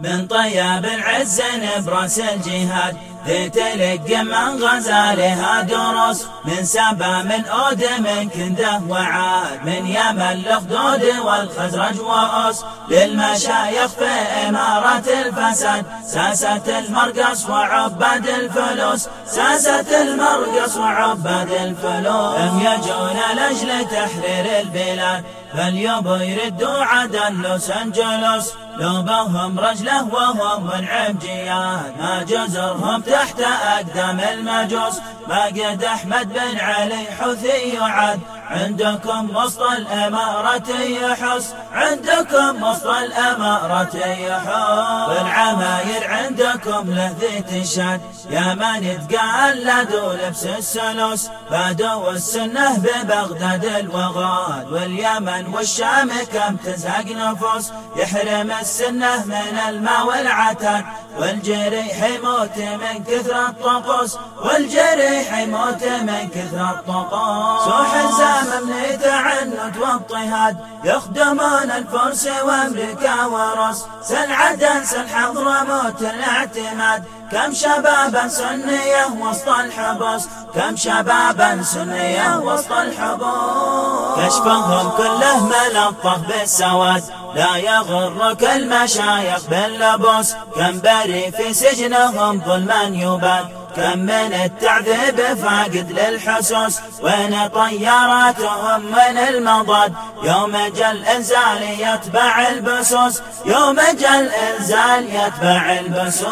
من طياب العز براس الجهاد ذي تلقى من غزالها دروس من سبا من أود من كنده وعاد من يمن الأخدود والخزرج وأس للمشايخ في إمارة الفساد ساسة المرقص وعباد الفلوس. ساسة المرقص وعباد الفلوس. هم يجون لأجل تحرير البلاد فاليوم يردوا عدن لوس أنجلوس لو بهم رجله وهم منعم جياد. ما جزرهم تحت أقدام المجوس ما قد أحمد بن علي حوثي يعد. عندكم وسط الإمارة يحس عندكم وسط الإمارة يحس. والعماير عندكم لذي تشاد يا من يتقلدوا لبس السلوس بادوا السنة ببغداد الوغاد. واليمن والشام كم تزهق نفوس يحرم السنة من الماء والعتاد. والجريح يموت من كثر الطقوس والجريح يموت من كثر الطقوس سوح الزمن لتعنت واضطهاد يخدمون الفرس وأمريكا وروس سل عدن سل حضرموت الاعتماد. كم شبابا سنية وسط الحبوس كم شبابا سنية وسط الحبوس كشفهم كله ملطف بالسواد. لا يغرك المشايخ باللبوس كم بري في سجنهم ظلما يباد. كم من التعذيب فاقد للحسوس وين طياراتهم من المضاد. يوم جل انزال يتبع البسوس يوم جل انزال يتبع البسوس.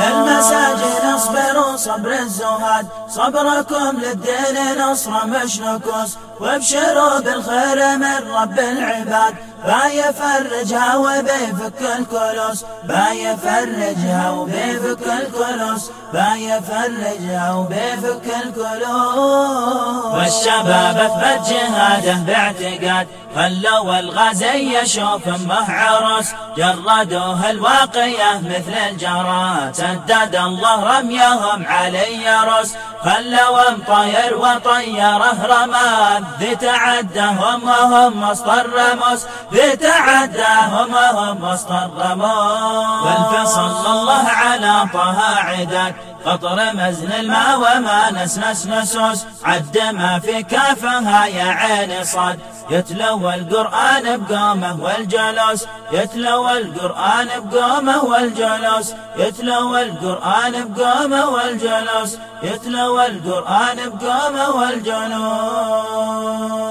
يا المساجين اصبروا صبر الزهاد. صبركم للدين نصر مش نكوس وابشروا بالخير من رب العباد. بايفرجها وبيفك الكلوس بايفرجها وبيفك الكلوس بايفرجها وبيفك الكلوس والشباب اثبت جهاده باعتقاد خلوا الغازي يشوف امه عروس جردوه الواقية مثل الجراد سدد الله رميهم علي يرس خلوا طير وطيرة رماد. ذي تعدهم وهم وسط الرموس ذي تعدهم وهم وسط الرموس والفصل الله على طه عداد. قطر مزن الماء وما نسنس نسوس. عد ما في كافها يا عين صاد. يتلو القرآن بقومه والجلوس. يتلو القرآن بقومه والجلوس. يتلو القرآن بقومه والجلوس. يتلو القرآن بقومه والجلوس.